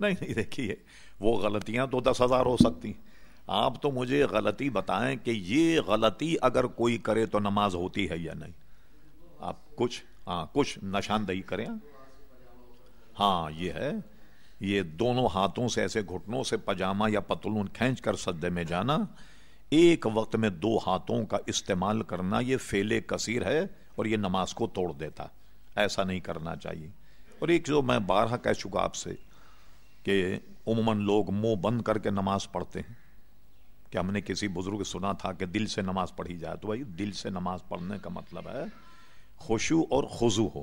نہیں نہیں، دیکھیے، وہ غلطیاں تو دس ہزار ہو سکتی آپ تو مجھے غلطی بتائیں کہ یہ غلطی اگر کوئی کرے تو نماز ہوتی ہے یا نہیں۔ آپ کچھ ہاں کچھ نشاندہی کریں۔ ہاں یہ ہے، یہ دونوں ہاتھوں سے ایسے گھٹنوں سے پجامہ یا پتلون کھینچ کر سدے میں جانا، ایک وقت میں دو ہاتھوں کا استعمال کرنا، یہ فیلے کثیر ہے اور یہ نماز کو توڑ دیتا۔ ایسا نہیں کرنا چاہیے۔ اور ایک جو میں بارہ کہہ چکا آپ سے کہ عموماً لوگ منہ بند کر کے نماز پڑھتے ہیں۔ کہ ہم نے کسی بزرگ سنا تھا کہ دل سے نماز پڑھی جائے؟ تو بھائی، دل سے نماز پڑھنے کا مطلب ہے خوشو اور خضو ہو۔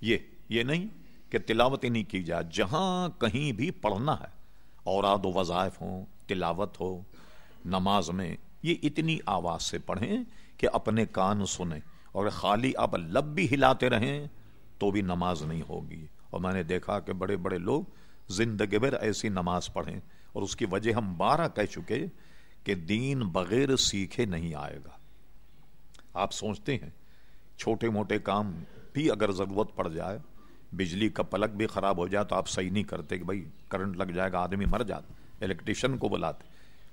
یہ یہ نہیں کہ تلاوت ہی نہیں کی جائے۔ جہاں کہیں بھی پڑھنا ہے، اوراد و وظائف ہوں، تلاوت ہو، نماز میں، یہ اتنی آواز سے پڑھیں کہ اپنے کان سنیں۔ اور خالی آپ لب بھی ہلاتے رہیں تو بھی نماز نہیں ہوگی۔ اور میں نے دیکھا کہ بڑے بڑے لوگ زندگی بھر ایسی نماز پڑھیں۔ اور اس کی وجہ ہم بارہ کہہ چکے کہ دین بغیر سیکھے نہیں آئے گا۔ آپ سوچتے ہیں، چھوٹے موٹے کام بھی اگر ضرورت پڑ جائے، بجلی کا پلک بھی خراب ہو جائے تو آپ صحیح نہیں کرتے کہ بھائی کرنٹ لگ جائے گا، آدمی مر جاتا الیکٹریشین کو بلاتے۔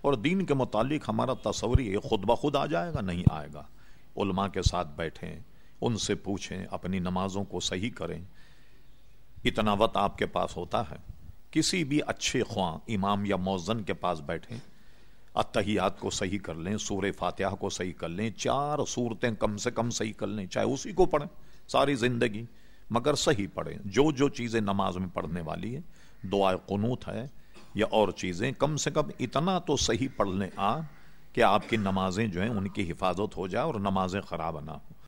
اور دین کے متعلق ہمارا تصور یہ خود بخود آ جائے گا، نہیں آئے گا۔ علماء کے ساتھ بیٹھیں۔ ان سے پوچھیں، اپنی نمازوں کو صحیح کریں۔ اتنا وقت آپ کے پاس ہوتا ہے۔ کسی بھی اچھے خواہ امام یا موزن کے پاس بیٹھیں۔ اتحیات کو صحیح کر لیں سور فاتحہ کو صحیح کر لیں، چار صورتیں کم سے کم صحیح کر لیں، چاہے اسی کو پڑھیں۔ ساری زندگی، مگر صحیح پڑھیں۔ جو جو چیزیں نماز میں پڑھنے والی ہے دعا قنوت ہے یا اور چیزیں، کم سے کم اتنا تو صحیح پڑھ لیں۔ آ، کہ آپ کی نمازیں جو ہیں، ان کی حفاظت ہو جائے اور نمازیں خراب نہ ہوں۔